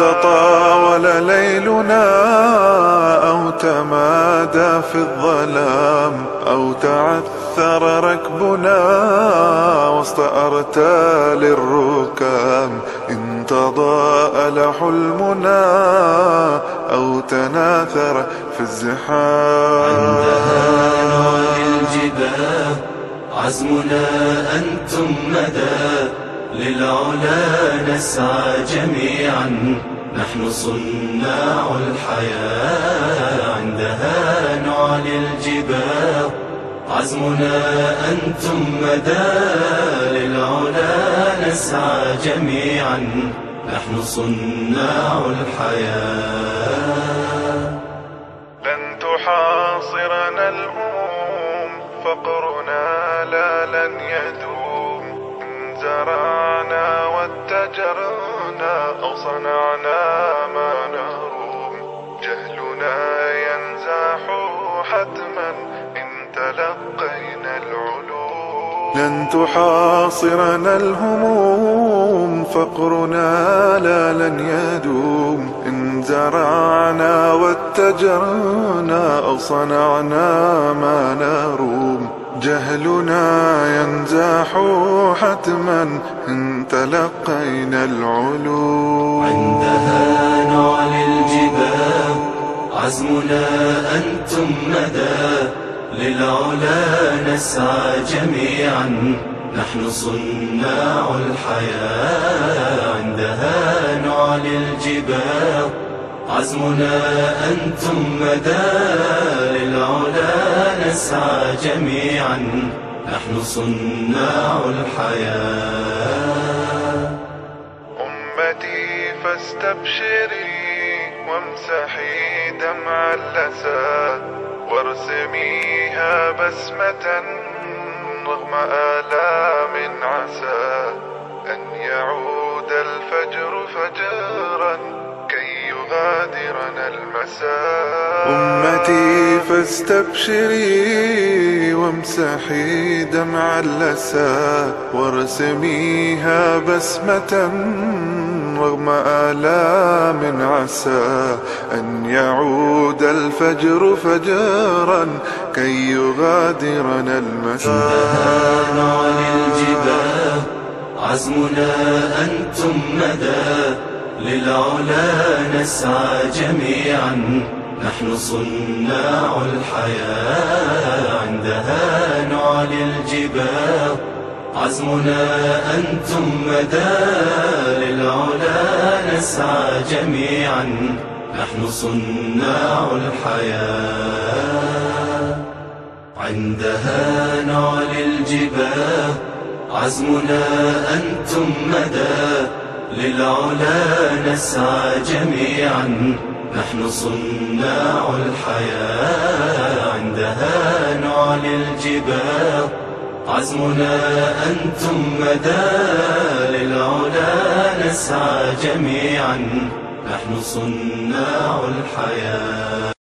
تطاول ليلنا أو تمادى في الظلام أو تعثر ركبنا وسط أرتال الركام إن تضاءل حلمنا أو تناثر في الزحام. عندها نوى الجباه عزمنا أنتم مدى للعلا نسعى جميعا. نحن صناع الحياة عندها نعلي الجباه عزمنا أنتم مدى للعلا نسعى جميعا. نحن صناع الحياة. لن تحاصرنا الهموم فقرنا لا لن يدوم. إن زرعنا واتجرنا أو صنعنا ما نروم جهلنا ينزاح حتما إن تلقينا العلوم. لن تحاصرنا الهموم. فقرنا لا لن يدوم. إن زرعنا واتجرنا أو صنعنا ما نروم. جهلنا ينزاح حتما إن تلقينا العلوم. عندها نعلي الجباه عزمنا أنتم مدى. للعلا نسعى جميعا نحن صناع الحياة. عندها نعلي الجباه عزمنا أنتم مدى. للعلا نسعى جميعا نحن صناع الحياة. أمتي فاستبشري وامسحي دمع اللسى وارسميها بسمة رغم آلام عسى. أن يعود الفجر أمتي فاستبشري وامسحي دمع اللسى وارسميها بسمة رغم آلام عسى أن يعود الفجر فجرا كي يغادرنا المساء نعلي الجباه عزمنا أنتم مدى. للعلا نسعى جميعا نحن صناع الحياة عندها نعلي الجباه عزمنا أنتم مدى للعلا نسعى جميعا نحن صناع الحياة. عندها نعلي الجباه عزمنا أنتم مدى. للعلا نسعى جميعا. نحن صناع الحياة عندها نعلي الجباه عزمنا أنتم مدى. للعلا نسعى جميعا. نحن صناع الحياة.